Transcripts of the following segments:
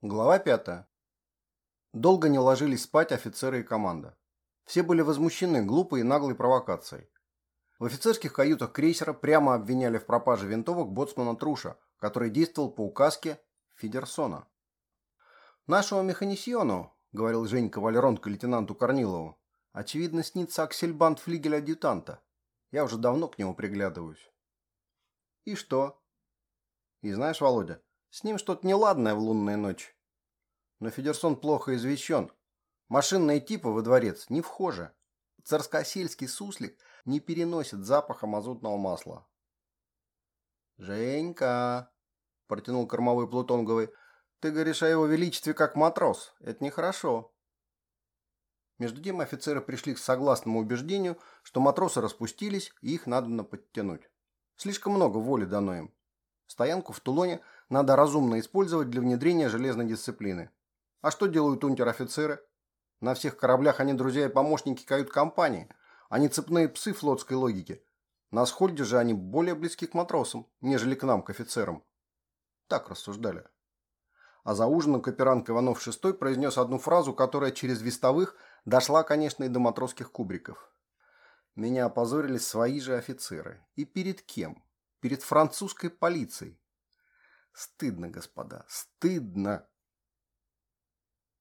Глава 5. Долго не ложились спать офицеры и команда. Все были возмущены глупой и наглой провокацией. В офицерских каютах крейсера прямо обвиняли в пропаже винтовок боцмана Труша, который действовал по указке Фидерсона. «Нашему механисьону», — говорил Женька Валеронко лейтенанту Корнилову, «очевидно, снится аксельбант флигеля-адъютанта. Я уже давно к нему приглядываюсь». «И что?» «И знаешь, Володя, с ним что-то неладное в лунные ночи. Но Федерсон плохо извещен. Машинные типы во дворец не вхожи. Царскосельский суслик не переносит запаха мазутного масла. «Женька!» – протянул кормовой Плутонговый. «Ты говоришь о его величестве как матрос. Это нехорошо». Между тем офицеры пришли к согласному убеждению, что матросы распустились и их надо подтянуть. Слишком много воли дано им. Стоянку в Тулоне – надо разумно использовать для внедрения железной дисциплины. А что делают унтер-офицеры? На всех кораблях они друзья и помощники кают-компании. Они цепные псы флотской логики. На схольде же они более близки к матросам, нежели к нам, к офицерам. Так рассуждали. А за ужином каперанг Иванов VI произнес одну фразу, которая через вестовых дошла, конечно, и до матросских кубриков. Меня опозорили свои же офицеры. И перед кем? Перед французской полицией. Стыдно, господа, стыдно.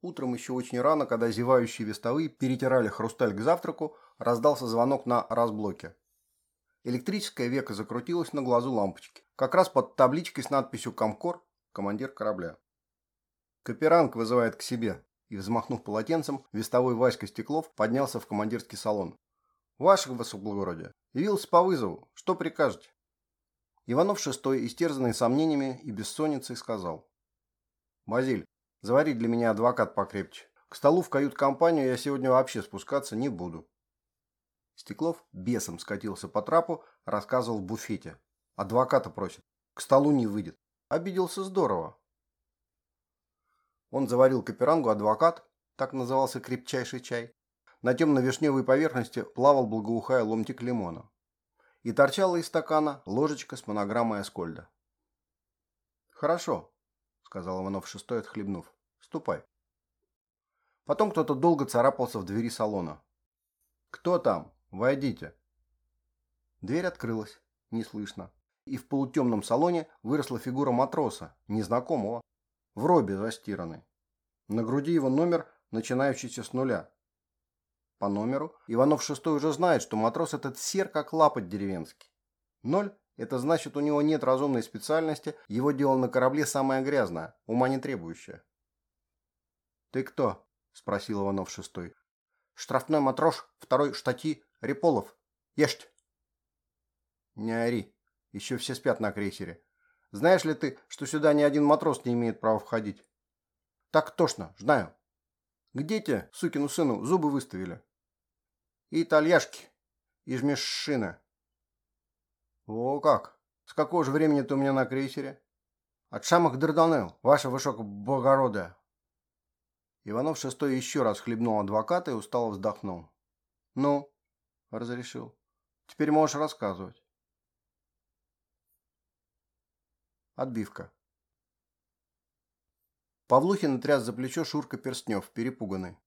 Утром еще очень рано, когда зевающие вестовые перетирали хрусталь к завтраку, раздался звонок на разблоке. Электрическое веко закрутилось на глазу лампочки, как раз под табличкой с надписью «Комкор», командир корабля. Каперанг вызывает к себе, и, взмахнув полотенцем, вестовой Васька Стеклов поднялся в командирский салон. «Ваше высокоблагородие, явился по вызову. Что прикажете?» Иванов VI, истерзанный сомнениями и бессонницей, сказал. «Базиль, завари для меня адвокат покрепче. К столу в кают-компанию я сегодня вообще спускаться не буду». Стеклов бесом скатился по трапу, рассказывал в буфете. «Адвоката просит. К столу не выйдет. Обиделся здорово». Он заварил каперангу адвокат, так назывался крепчайший чай. На темно-вишневой поверхности плавал благоухая ломтик лимона и торчала из стакана ложечка с монограммой Аскольда. «Хорошо», — сказал Иванов шестой, отхлебнув. «Ступай». Потом кто-то долго царапался в двери салона. «Кто там? Войдите». Дверь открылась, не слышно, и в полутемном салоне выросла фигура матроса, незнакомого, в робе застиранной. На груди его номер, начинающийся с нуля. По номеру Иванов шестой уже знает, что матрос этот сер, как лапоть деревенский. Ноль – это значит, у него нет разумной специальности, его дело на корабле самое грязное, ума не требующее. «Ты кто?» – спросил Иванов шестой. «Штрафной матрос, второй штати, Реполов. Ешьте!» «Не ори, еще все спят на крейсере. Знаешь ли ты, что сюда ни один матрос не имеет права входить?» «Так точно, знаю. Где те, сукину сыну, зубы выставили?» Итальяшки из Мешшина. О как! С какого же времени ты у меня на крейсере? От самых Дарданелл, ваше высокоблагородие. Иванов шестой еще раз хлебнул адвоката и устало вздохнул. Ну, разрешил. Теперь можешь рассказывать. Отбивка. Павлухин тряс за плечо Шурка Перстнев, перепуганный.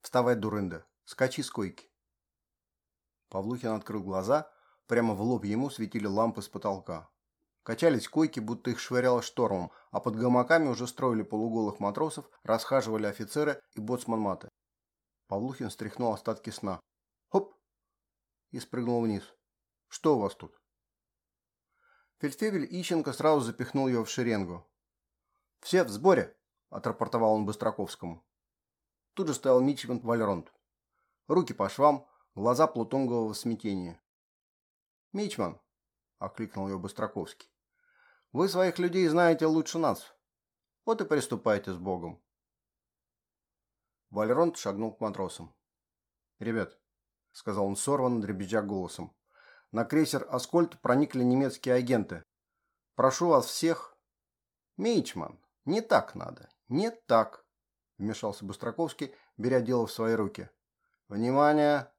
«Вставай, дурында, скачи с койки». Павлухин открыл глаза, прямо в лоб ему светили лампы с потолка. Качались койки, будто их швыряло штормом, а под гамаками уже строили полуголых матросов, расхаживали офицеры и боцман-маты. Павлухин стряхнул остатки сна. Хоп! И спрыгнул вниз. Что у вас тут? Фельдфебель Ищенко сразу запихнул его в шеренгу. «Все в сборе!» – отрапортовал он Быстроковскому. Тут же стоял Мичман Вальронт. Руки по швам, глаза плутонгового смятения. «Мичман!» – окликнул его Быстроковский. «Вы своих людей знаете лучше нас. Вот и приступайте с Богом». Вальронт шагнул к матросам. «Ребят», – сказал он сорванно, дребезжа голосом, – «на крейсер «Аскольд» проникли немецкие агенты. Прошу вас всех...» «Мичман, не так надо, не так», – вмешался Быстроковский, беря дело в свои руки. «Внимание!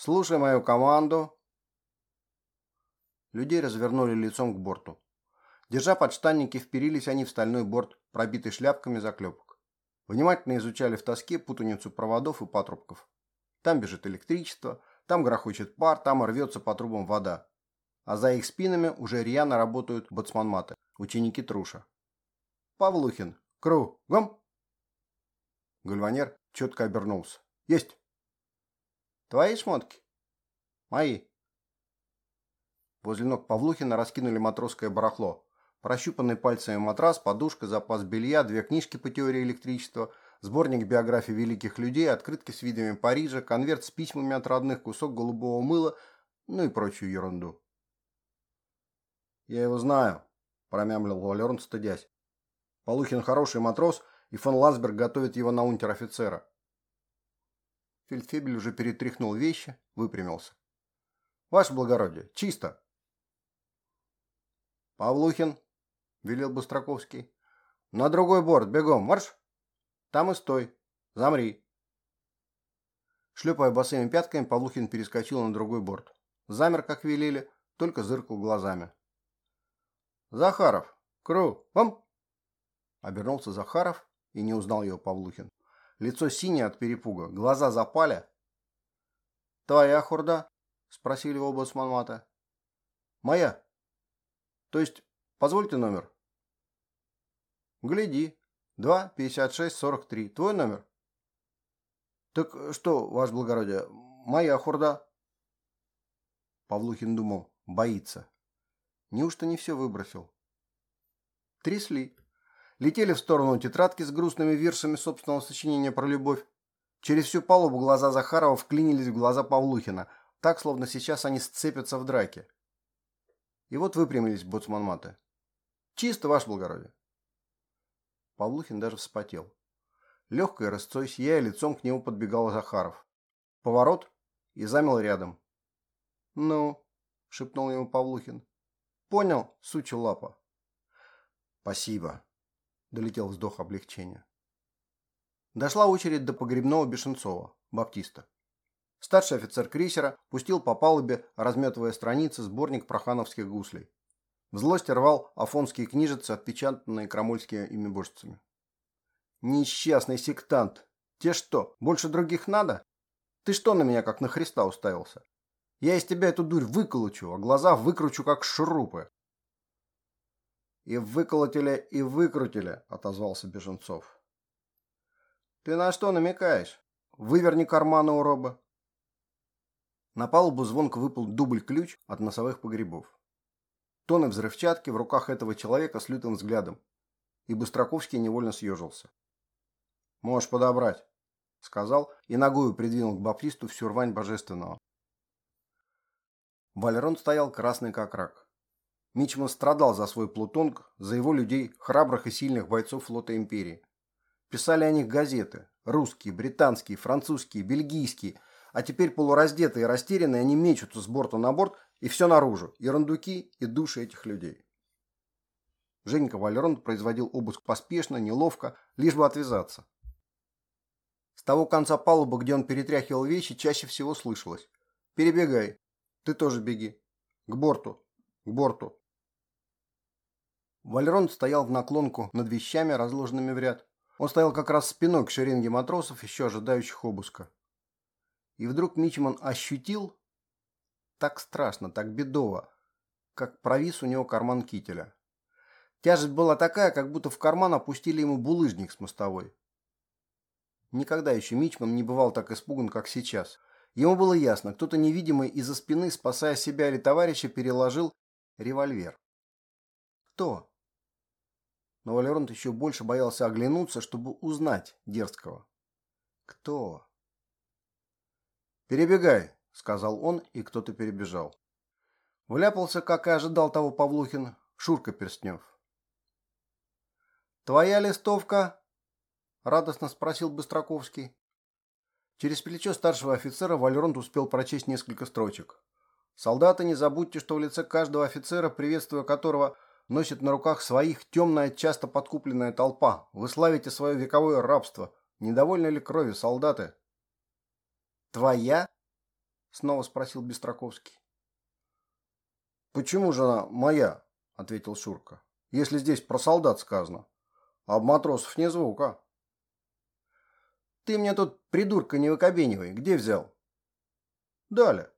Слушай мою команду. Людей развернули лицом к борту. Держа подштанники, вперились они в стальной борт, пробитый шляпками заклепок. Внимательно изучали в тоске путаницу проводов и патрубков. Там бежит электричество, там грохочет пар, там рвется по трубам вода. А за их спинами уже рьяно работают боцманматы, ученики Труша. «Павлухин! Кругом!» Гальванер четко обернулся. «Есть!» «Твои шмотки?» «Мои!» Возле ног Павлухина раскинули матросское барахло. Прощупанный пальцами матрас, подушка, запас белья, две книжки по теории электричества, сборник биографий великих людей, открытки с видами Парижа, конверт с письмами от родных, кусок голубого мыла, ну и прочую ерунду. «Я его знаю», – промямлил Валерон, стыдясь. «Полухин хороший матрос, и фон Лансберг готовит его на унтер-офицера». Фельдфебель уже перетряхнул вещи, выпрямился. «Ваше благородие, чисто!» «Павлухин», — велел Быстроковский. «На другой борт, бегом, марш! Там и стой. Замри!» Шлепая босыми пятками, Павлухин перескочил на другой борт. Замер, как велели, только зыркал глазами. «Захаров! Кру! Вам!» Обернулся Захаров и не узнал его Павлухин. Лицо синее от перепуга, глаза запали. «Твоя хурда?» – спросили оба сманмата. «Моя», то есть, позвольте номер. Гляди. 2, 56, 43. Твой номер? Так что, ваше благородие, моя хурда? Павлухин думал, боится. Неужто не все выбросил? Трясли. Летели в сторону тетрадки с грустными версами собственного сочинения про любовь. Через всю палубу глаза Захарова вклинились в глаза Павлухина, так, словно сейчас они сцепятся в драке. И вот выпрямились боцман-маты. «Чисто, ваше благородие!» Павлухин даже вспотел. Легкой рысцой, сияя лицом, к нему подбегал Захаров. Поворот и замел рядом. «Ну?» – шепнул ему Павлухин. «Понял, суча лапа». «Спасибо», – долетел вздох облегчения. Дошла очередь до погребного Бешенцова, баптиста. Старший офицер крейсера пустил по палубе, разметывая страницы, сборник прохановских гуслей. В злости рвал афонские книжицы, отпечатанные крамольскими имибожцами. «Несчастный сектант! Те что, больше других надо? Ты что на меня, как на Христа, уставился? Я из тебя эту дурь выколочу, а глаза выкручу, как шурупы!» «И выколотили, и выкрутили», — отозвался Беженцов. «Ты на что намекаешь? Выверни карманы у роба. На палубу звонко выпал дубль-ключ от носовых погребов. Тоны взрывчатки в руках этого человека с лютым взглядом. И Быстроковский невольно съежился. «Можешь подобрать», — сказал и ногою придвинул к баптисту всю рвань божественного. Валерон стоял красный как рак. Мичман страдал за свой плутонг, за его людей, храбрых и сильных бойцов флота Империи. Писали о них газеты. Русские, британские, французские, бельгийские, а теперь полураздетые и растерянные они мечутся с борта на борт, и все наружу, и рандуки, и души этих людей. Женька Валерон производил обыск поспешно, неловко, лишь бы отвязаться. С того конца палубы, где он перетряхивал вещи, чаще всего слышалось. «Перебегай. Ты тоже беги. К борту. К борту». Валерон стоял в наклонку над вещами, разложенными в ряд. Он стоял как раз спиной к шеренге матросов, еще ожидающих обыска. И вдруг Мичман ощутил, так страшно, так бедово, как провис у него карман кителя. Тяжесть была такая, как будто в карман опустили ему булыжник с мостовой. Никогда еще Мичман не бывал так испуган, как сейчас. Ему было ясно, кто-то невидимый из-за спины, спасая себя или товарища, переложил револьвер. Кто? Но Валеронт еще больше боялся оглянуться, чтобы узнать дерзкого. Кто? «Перебегай», — сказал он, и кто-то перебежал. Вляпался, как и ожидал того Павлухин, Шурка Перстнев. «Твоя листовка?» — радостно спросил Быстроковский. Через плечо старшего офицера Вальронт успел прочесть несколько строчек. «Солдаты, не забудьте, что в лице каждого офицера, приветствуя которого носит на руках своих темная, часто подкупленная толпа. Вы славите свое вековое рабство. Недовольны ли крови, солдаты?» «Твоя?» – снова спросил Бестроковский. «Почему же она моя?» – ответил Шурка. «Если здесь про солдат сказано. А об матросов не звука». Ты мне тут, придурка, не выкобенивай. Где взял? Дали.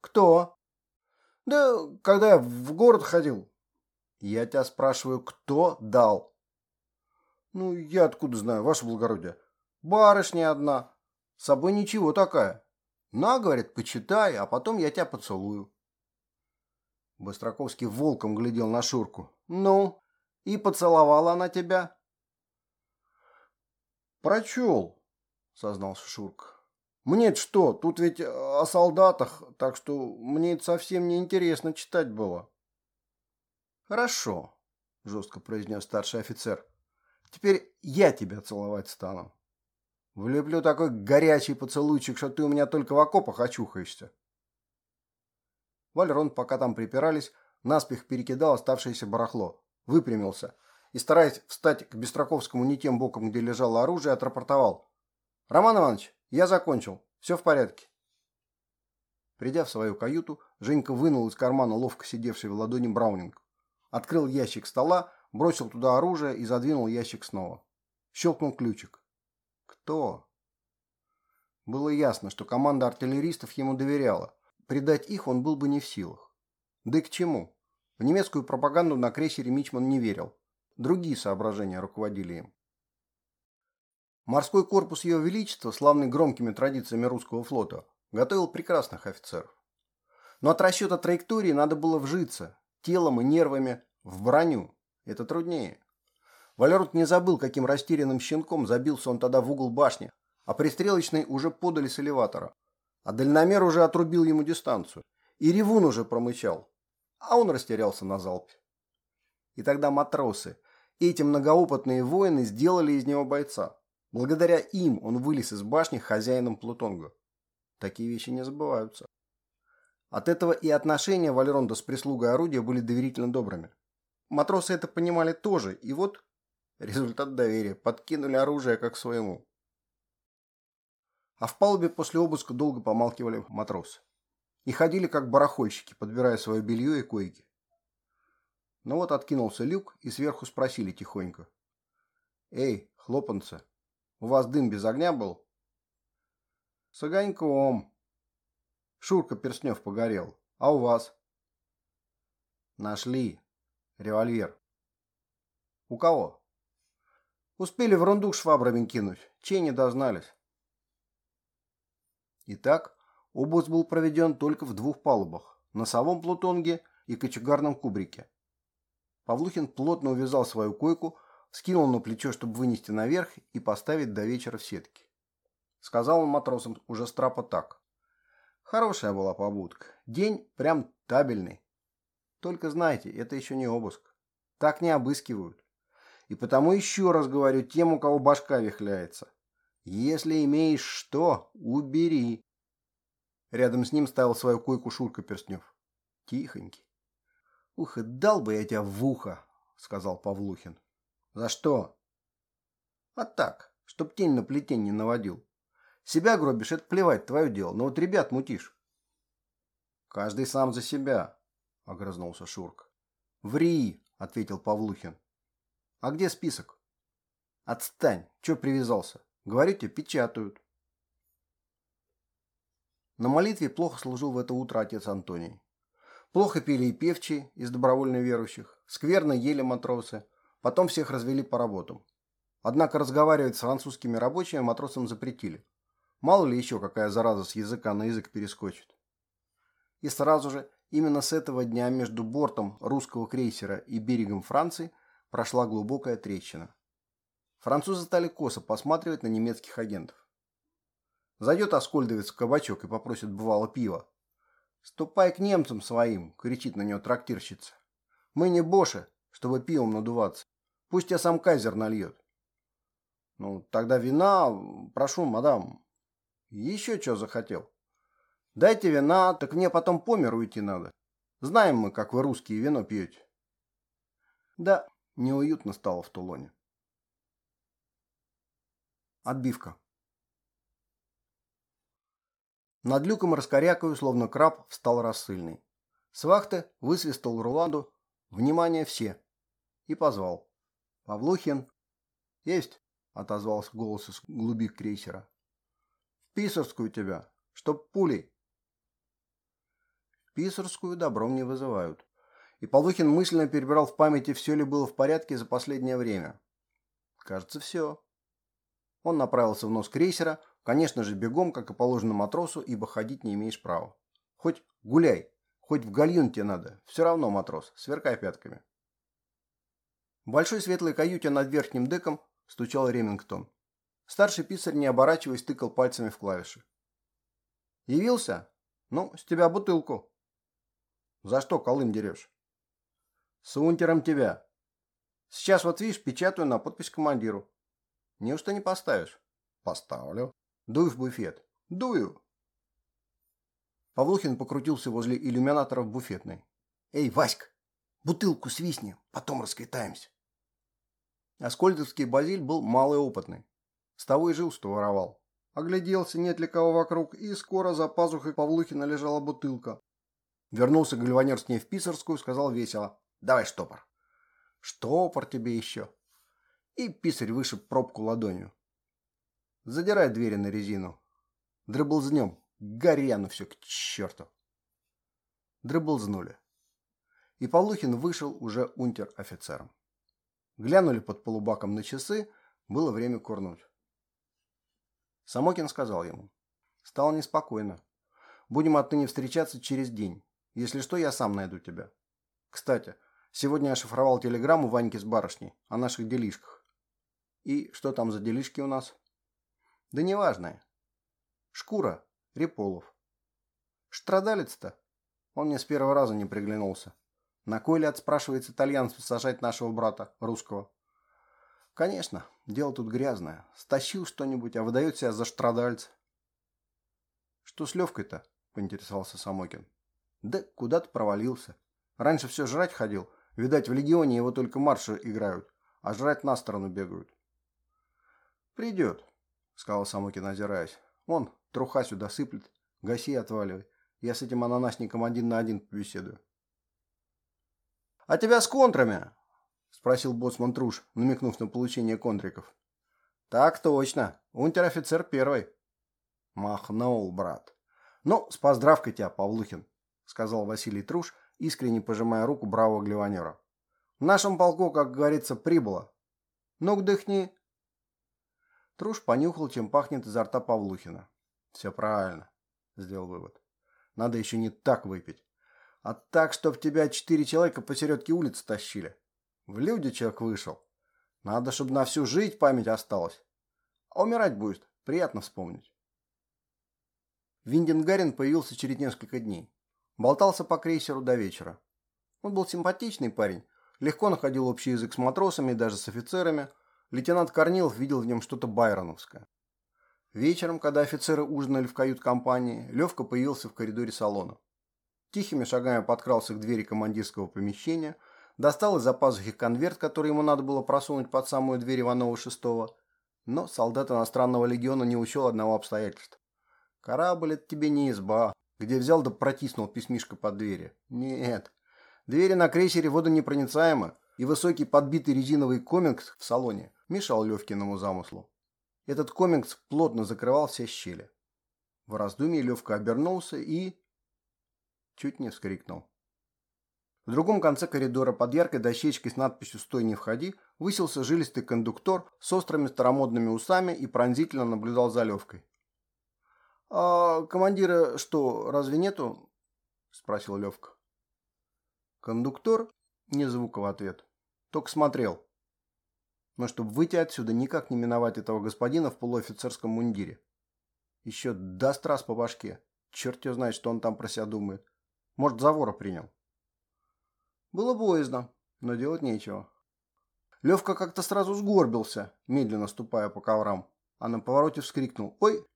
Кто? Да, когда я в город ходил. Я тебя спрашиваю, кто дал? Ну, я откуда знаю, ваше благородие. Барышня одна. С собой ничего такая. На, говорит, почитай, а потом я тебя поцелую. Быстроковский волком глядел на Шурку. Ну, и поцеловала она тебя? Прочел, сознался Шурка. мне что, тут ведь о солдатах, так что мне это совсем не интересно читать было. Хорошо, жестко произнес старший офицер. Теперь я тебя целовать стану. Влеплю такой горячий поцелуйчик, что ты у меня только в окопах очухаешься. Вальрон, пока там припирались, наспех перекидал оставшееся барахло, выпрямился и, стараясь встать к Бестроковскому не тем боком, где лежало оружие, отрапортовал. «Роман Иванович, я закончил. Все в порядке». Придя в свою каюту, Женька вынул из кармана ловко сидевший в ладони Браунинг. Открыл ящик стола, бросил туда оружие и задвинул ящик снова. Щелкнул ключик. Кто? Было ясно, что команда артиллеристов ему доверяла. Предать их он был бы не в силах. Да и к чему? В немецкую пропаганду на крейсере Мичман не верил. Другие соображения руководили им. Морской корпус Ее Величества, славный громкими традициями русского флота, готовил прекрасных офицеров. Но от расчета траектории надо было вжиться, телом и нервами, в броню. Это труднее. Валерут не забыл, каким растерянным щенком забился он тогда в угол башни, а пристрелочный уже подали с элеватора. А дальномер уже отрубил ему дистанцию. И ревун уже промычал. А он растерялся на залпе. И тогда матросы, эти многоопытные воины, сделали из него бойца. Благодаря им он вылез из башни хозяином Плутонга. Такие вещи не забываются. От этого и отношения Валеронда с прислугой орудия были доверительно добрыми. Матросы это понимали тоже, и вот Результат доверия. Подкинули оружие как своему. А в палубе после обыска долго помалкивали матросы. И ходили как барахольщики, подбирая свое белье и койки. Но вот откинулся люк и сверху спросили тихонько. «Эй, хлопанцы, у вас дым без огня был?» «С огоньком». Шурка Перснев погорел. «А у вас?» «Нашли. Револьвер». «У кого?» Успели в рундук швабрами кинуть. Чей не дознались. Итак, обыск был проведен только в двух палубах. Носовом плутонге и кочегарном кубрике. Павлухин плотно увязал свою койку, скинул на плечо, чтобы вынести наверх и поставить до вечера в сетке. Сказал он матросам уже с трапа так. Хорошая была побудка. День прям табельный. Только знайте, это еще не обыск. Так не обыскивают. И потому еще раз говорю тем, у кого башка вихляется. Если имеешь что, убери. Рядом с ним ставил свою койку Шурка Перстнев. Тихонький. Ух, и дал бы я тебя в ухо, сказал Павлухин. За что? А так, чтоб тень на плетень не наводил. Себя гробишь, это плевать, твое дело, но вот ребят мутишь. Каждый сам за себя, огрызнулся Шурка. Ври, ответил Павлухин. А где список? Отстань. Чё привязался? Говорю тебе, печатают. На молитве плохо служил в это утро отец Антоний. Плохо пели и певчие из добровольно верующих, скверно ели матросы, потом всех развели по работам. Однако разговаривать с французскими рабочими матросам запретили. Мало ли еще какая зараза с языка на язык перескочит. И сразу же, именно с этого дня между бортом русского крейсера и берегом Франции прошла глубокая трещина. Французы стали косо посматривать на немецких агентов. Зайдет Аскольдовец в кабачок и попросит бывало пива. «Ступай к немцам своим!» – кричит на него трактирщица. «Мы не боши, чтобы пивом надуваться. Пусть тебя сам кайзер нальет». «Ну, тогда вина, прошу, мадам». «Еще что захотел?» «Дайте вина, так мне потом по миру идти надо. Знаем мы, как вы русские вино пьете». «Да, Неуютно стало в Тулоне. Отбивка. Над люком раскорякою, словно краб, встал рассыльный. С вахты высвистал Руланду «Внимание все!» и позвал. «Павлухин!» «Есть!» – отозвался голос из глуби крейсера. «В Писарскую тебя, чтоб пулей». В Писарскую добром не вызывают. И Полухин мысленно перебрал в памяти, все ли было в порядке за последнее время. Кажется, все. Он направился в нос крейсера, конечно же, бегом, как и положено матросу, ибо ходить не имеешь права. Хоть гуляй, хоть в гальюн тебе надо, все равно, матрос, сверкай пятками. В большой светлой каюте над верхним деком стучал Ремингтон. Старший писарь, не оборачиваясь, тыкал пальцами в клавиши. «Явился? Ну, с тебя бутылку». «За что колым дерешь?» «С унтером тебя. Сейчас вот видишь, печатаю на подпись командиру. Неужто не поставишь?» «Поставлю. Дуй в буфет». «Дую». Павлухин покрутился возле иллюминатора в буфетной. «Эй, Васька, бутылку свистни, потом расквитаемся». Аскольдовский Базиль был малоопытный. С того и жил, что воровал. Огляделся, нет ли кого вокруг, и скоро за пазухой Павлухина лежала бутылка. Вернулся гальванер с ней в Писарскую, сказал весело. «Давай штопор». «Штопор тебе еще». И писарь вышиб пробку ладонью. Задирай двери на резину. Дрыблзнем. Горяну все к черту. Дрыблзнули. И Павлухин вышел уже унтер-офицером. Глянули под полубаком на часы, было время курнуть. Самокин сказал ему. Стало неспокойно. Будем отныне встречаться через день. Если что, я сам найду тебя. Кстати, сегодня я шифровал телеграмму Ваньке с барышней о наших делишках. И что там за делишки у нас? Да неважное. Шкура, Реполов. Штрадалец-то? Он мне с первого раза не приглянулся. На кой ляд, спрашивается итальянцев, сажать нашего брата, русского? Конечно, дело тут грязное. Стащил что-нибудь, а выдает себя за штрадальца. Что с Левкой-то? Поинтересовался Самокин. Да куда-то провалился. Раньше все жрать ходил. Видать, в легионе его только марши играют, а жрать на сторону бегают. Придет, сказал Самокин, озираясь. Вон, труха сюда сыплет. Гаси отваливай. Я с этим ананасником один на один побеседую. «А тебя с контрами?» – спросил боцман Труш, намекнув на получение контриков. «Так точно. Унтер-офицер первый». Махнул, брат. «Ну, с поздравкой тебя, Павлухин», – сказал Василий Труш, искренне пожимая руку бравого гливанера. «В нашем полку, как говорится, прибыло. Ну-ка дыхни». Труш понюхал, чем пахнет изо рта Павлухина. «Все правильно», – сделал вывод. «Надо еще не так выпить. А так, чтоб тебя четыре человека посередке улицы тащили. В люди человек вышел. Надо, чтобы на всю жизнь память осталась. А умирать будет. Приятно вспомнить. Винденгарин появился через несколько дней. Болтался по крейсеру до вечера. Он был симпатичный парень, легко находил общий язык с матросами и даже с офицерами. Лейтенант Корнилов видел в нем что-то байроновское. Вечером, когда офицеры ужинали в кают-компании, Левка появился в коридоре салона. Тихими шагами подкрался к двери командирского помещения, достал из-за пазухи конверт, который ему надо было просунуть под самую дверь Иванова шестого, но солдат иностранного легиона не учел одного обстоятельства. Корабль – это тебе не изба, где взял да протиснул письмишко под двери. Нет. Двери на крейсере водонепроницаемы, и высокий подбитый резиновый комингс в салоне мешал Левкиному замыслу. Этот комингс плотно закрывал все щели. В раздумье Левка обернулся и чуть не вскрикнул. В другом конце коридора под яркой дощечкой с надписью «Стой, не входи» высился жилистый кондуктор с острыми старомодными усами и пронзительно наблюдал за Левкой. «А командира что, разве нету?» – спросил Левка. Кондуктор не звука в ответ, только смотрел. Но чтобы выйти отсюда, никак не миновать этого господина в полуофицерском мундире. Еще даст раз по башке. Черт его знает, что он там про себя думает. Может, за вора принял. Было боязно, но делать нечего. Левка как-то сразу сгорбился, медленно ступая по коврам, а на повороте вскрикнул «Ой!».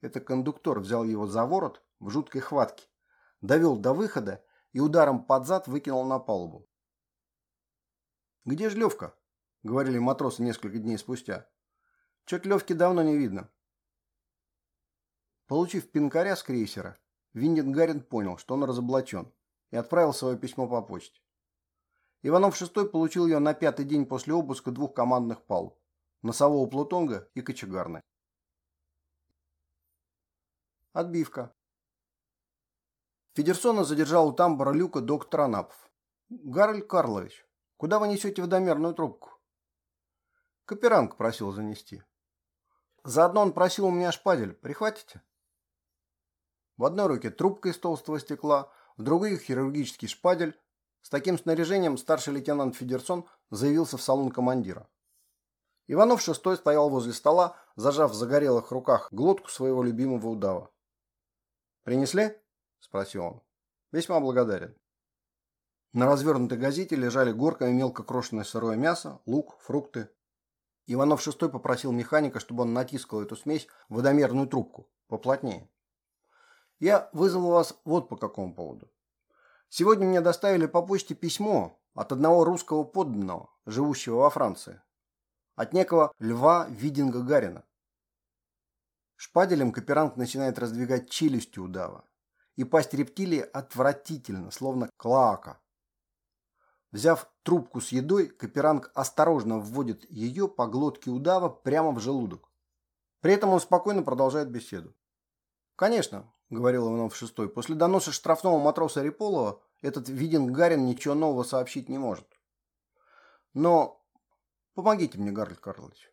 Это кондуктор взял его за ворот в жуткой хватке, довел до выхода и ударом под зад выкинул на палубу. «Где же Левка?» — говорили матросы несколько дней спустя. «Чё-то Левки давно не видно». Получив пинкаря с крейсера, Виндингарин понял, что он разоблачен, и отправил свое письмо по почте. Иванов VI получил ее на пятый день после обыска двух командных палуб. носового плутонга и кочегарной. Отбивка. Федерсона задержал у тамбура люка доктор Анапов. «Гарольд Карлович, куда вы несете водомерную трубку?» Каперанг просил занести. Заодно он просил у меня шпадель. Прихватите? В одной руке трубка из толстого стекла, в другой хирургический шпадель. С таким снаряжением старший лейтенант Федерсон заявился в салон командира. Иванов шестой стоял возле стола, зажав в загорелых руках глотку своего любимого удава. «Принесли?» – спросил он. «Весьма благодарен». На развернутой газете лежали горками мелко крошенное сырое мясо, лук, фрукты. Иванов шестой попросил механика, чтобы он натискал эту смесь в водомерную трубку, поплотнее. Я вызвал вас вот по какому поводу. Сегодня мне доставили по почте письмо от одного русского подданного, живущего во Франции. От некого Льва Видинга Гарина. Шпаделем Каперанг начинает раздвигать челюсти удава. И пасть рептилии отвратительно, словно клоака. Взяв трубку с едой, Каперанг осторожно вводит ее по глотке удава прямо в желудок. При этом он спокойно продолжает беседу. «Конечно», — говорил Иванов шестой, — «после доноса штрафного матроса Реполова этот Видин Гарин ничего нового сообщить не может. Но помогите мне, Гарль Карлович».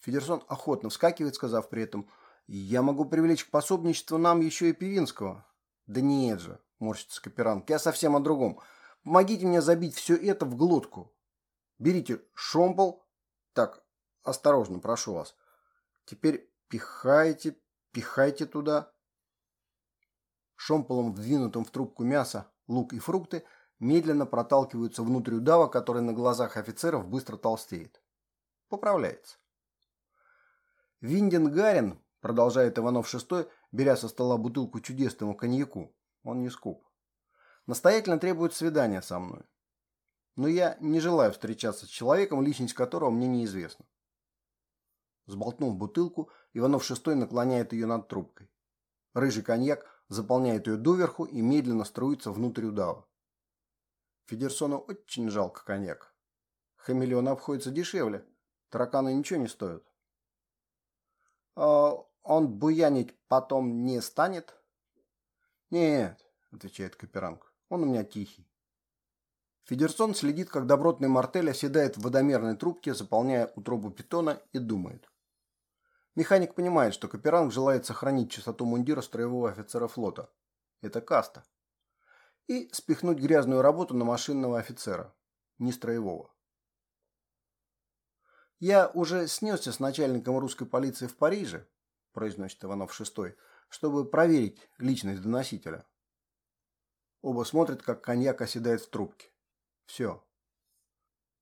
Федерсон охотно вскакивает, сказав при этом, «Я могу привлечь к пособничеству нам еще и Пивинского». «Да нет же», — морщится Каперанг, — «я совсем о другом». Помогите мне забить все это в глотку. Берите шомпол. Так, осторожно, прошу вас. Теперь пихайте, пихайте туда. Шомполом, вдвинутым в трубку мяса, лук и фрукты, медленно проталкиваются внутрь удава, который на глазах офицеров быстро толстеет. Поправляется. Винден Гарин, продолжает Иванов шестой, беря со стола бутылку чудесного коньяку, он не скуп настоятельно требует свидания со мной. Но я не желаю встречаться с человеком, личность которого мне неизвестна. Сболтнув бутылку, Иванов шестой наклоняет ее над трубкой. Рыжий коньяк заполняет ее доверху и медленно струится внутрь удава. Федерсону очень жалко коньяк. Хамелеон обходится дешевле. Тараканы ничего не стоят. А он буянить потом не станет? Нет, отвечает Каперанг. Он у меня тихий. Федерсон следит, как добротный мартель оседает в водомерной трубке, заполняя утробу питона, и думает. Механик понимает, что Каперанг желает сохранить чистоту мундира строевого офицера флота. Это каста. И спихнуть грязную работу на машинного офицера, не строевого. «Я уже снесся с начальником русской полиции в Париже», произносит Иванов шестой, чтобы проверить личность доносителя. Оба смотрят, как коньяк оседает в трубке. Все.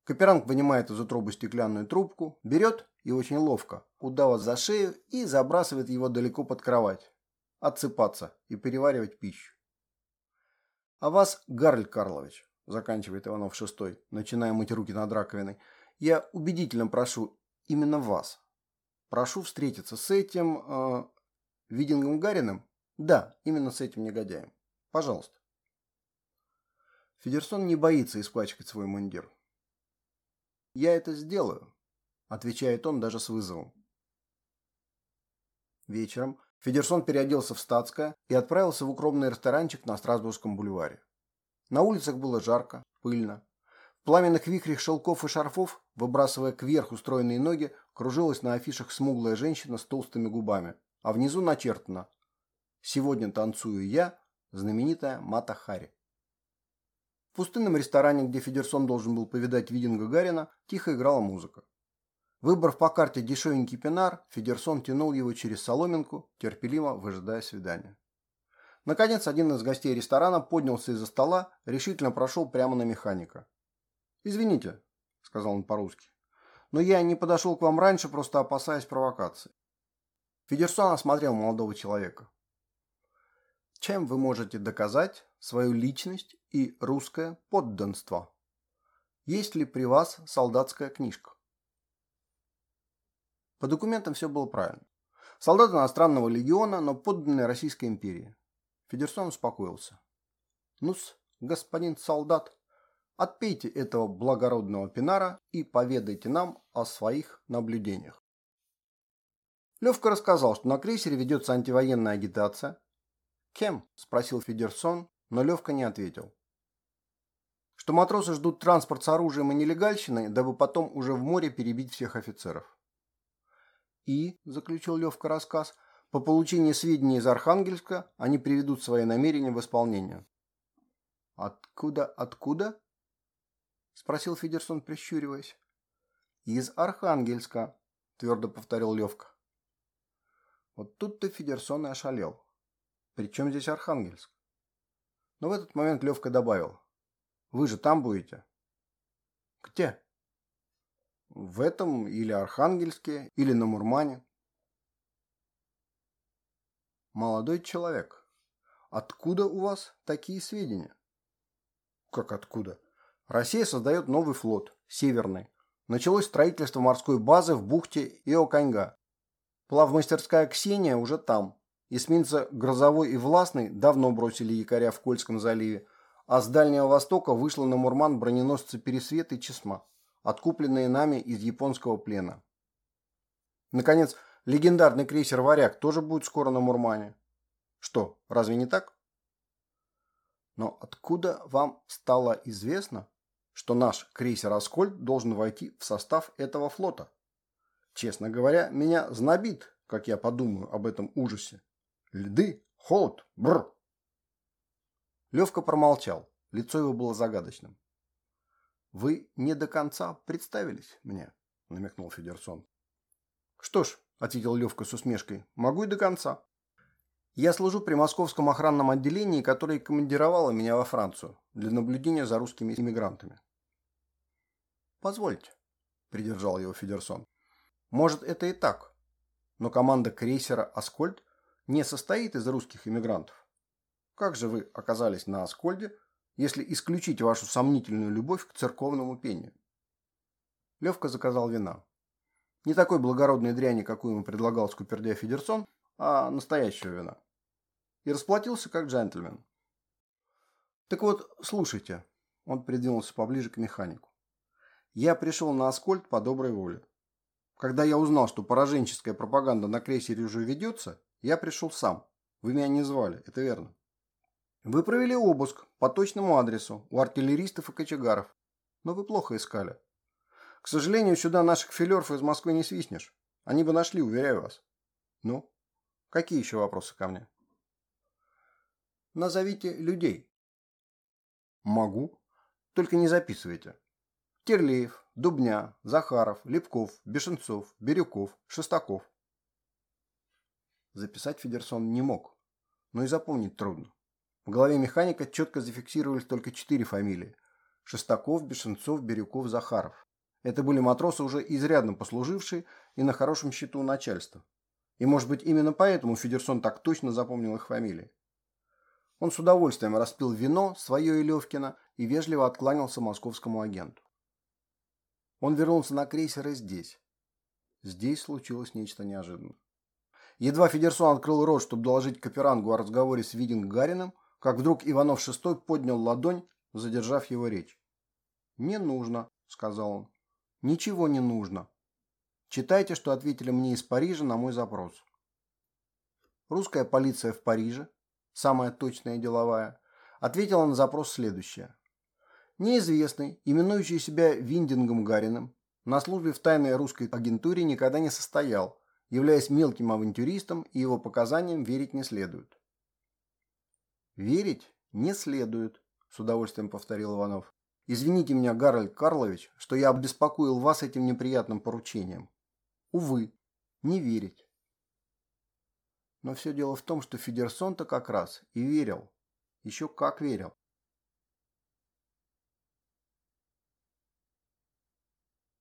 Каперанг вынимает из утробы стеклянную трубку, берет и очень ловко удава за шею и забрасывает его далеко под кровать. Отсыпаться и переваривать пищу. А вас, Гарль Карлович, заканчивает Иванов шестой, начиная мыть руки над раковиной, я убедительно прошу именно вас. Прошу встретиться с этим... Э, Видингом Гариным? Да, именно с этим негодяем. Пожалуйста. Федерсон не боится испачкать свой мундир. «Я это сделаю», – отвечает он даже с вызовом. Вечером Федерсон переоделся в статское и отправился в укромный ресторанчик на Страсбургском бульваре. На улицах было жарко, пыльно. В пламенных вихрях шелков и шарфов, выбрасывая кверху стройные ноги, кружилась на афишах смуглая женщина с толстыми губами, а внизу начертано «Сегодня танцую я, знаменитая Мата Хари». В пустынном ресторане, где Федерсон должен был повидать Видинга Гарина, тихо играла музыка. Выбрав по карте дешевенький пенар, Федерсон тянул его через соломинку, терпеливо выжидая свидания. Наконец, один из гостей ресторана поднялся из-за стола, решительно прошел прямо на механика. «Извините», — сказал он по-русски, — «но я не подошел к вам раньше, просто опасаясь провокации». Федерсон осмотрел молодого человека. «Чем вы можете доказать свою личность и русское подданство. Есть ли при вас солдатская книжка? По документам все было правильно. Солдат иностранного легиона, но подданный Российской империи. Федерсон успокоился. ну господин солдат, Отпейте этого благородного пинара и поведайте нам о своих наблюдениях. Левка рассказал, что на крейсере ведется антивоенная агитация. «Кем?» – спросил Федерсон, но Левка не ответил. Что матросы ждут транспорт с оружием и нелегальщиной, дабы потом уже в море перебить всех офицеров. И, заключил Левка рассказ, по получении сведений из Архангельска они приведут свои намерения в исполнение. «Откуда, откуда?» спросил Федерсон, прищуриваясь. «Из Архангельска», – твердо повторил Левка. Вот тут-то Федерсон и ошалел. «При чем здесь Архангельск?» Но в этот момент Левка добавил. «Вы же там будете?» «Где?» «В этом или Архангельске, или на Мурмане». «Молодой человек, откуда у вас такие сведения?» «Как откуда?» Россия создает новый флот, Северный. Началось строительство морской базы в бухте Иоканьга. Плавмастерская Ксения уже там. Эсминца «Грозовой» и «Властный» давно бросили якоря в Кольском заливе, а с Дальнего Востока вышло на Мурман броненосцы «Пересвет» и «Чесма», откупленные нами из японского плена. Наконец, легендарный крейсер «Варяг» тоже будет скоро на Мурмане. Что, разве не так? Но откуда вам стало известно, что наш крейсер «Аскольд» должен войти в состав этого флота. Честно говоря, меня знобит, как я подумаю об этом ужасе. Льды, холод, бр. Левка промолчал. Лицо его было загадочным. «Вы не до конца представились мне», — намекнул Федерсон. «Что ж», — ответил Левка с усмешкой, — «могу и до конца. Я служу при московском охранном отделении, которое командировало меня во Францию для наблюдения за русскими иммигрантами. «Позвольте», – придержал его Федерсон. «Может, это и так, но команда крейсера «Аскольд» не состоит из русских иммигрантов. Как же вы оказались на Аскольде, если исключить вашу сомнительную любовь к церковному пению?» Левка заказал вина. Не такой благородной дряни, какую ему предлагал скупердя Федерсон, а настоящего вина. И расплатился как джентльмен. «Так вот, слушайте», – он придвинулся поближе к механику. Я пришел на Аскольд по доброй воле. Когда я узнал, что пораженческая пропаганда на крейсере уже ведется, я пришел сам. Вы меня не звали, это верно. Вы провели обыск по точному адресу у артиллеристов и кочегаров, но вы плохо искали. К сожалению, сюда наших филеров из Москвы не свистнешь. Они бы нашли, уверяю вас. Ну, какие еще вопросы ко мне? Назовите людей. Могу. Только не записывайте. Терлеев, Дубня, Захаров, Лепков, Бешенцов, Бирюков, Шестаков. Записать Федерсон не мог, но и запомнить трудно. В голове механика четко зафиксировались только четыре фамилии – Шестаков, Бешенцов, Бирюков, Захаров. Это были матросы, уже изрядно послужившие и на хорошем счету у начальства. И, может быть, именно поэтому Федерсон так точно запомнил их фамилии. Он с удовольствием распил вино, свое и Левкина, и вежливо откланялся московскому агенту. Он вернулся на крейсер и здесь. Здесь случилось нечто неожиданное. Едва Федерсон открыл рот, чтобы доложить Каперангу о разговоре с Видинг Гарином, как вдруг Иванов VI поднял ладонь, задержав его речь. «Не нужно», — сказал он. «Ничего не нужно. Читайте, что ответили мне из Парижа на мой запрос». Русская полиция в Париже, самая точная и деловая, ответила на запрос следующее. Неизвестный, именующий себя Виндингом Гарином, на службе в тайной русской агентуре никогда не состоял, являясь мелким авантюристом, и его показаниям верить не следует. «Верить не следует», – с удовольствием повторил Иванов. «Извините меня, Гарольд Карлович, что я обеспокоил вас этим неприятным поручением. Увы, не верить». Но все дело в том, что Федерсон-то как раз и верил. Еще как верил.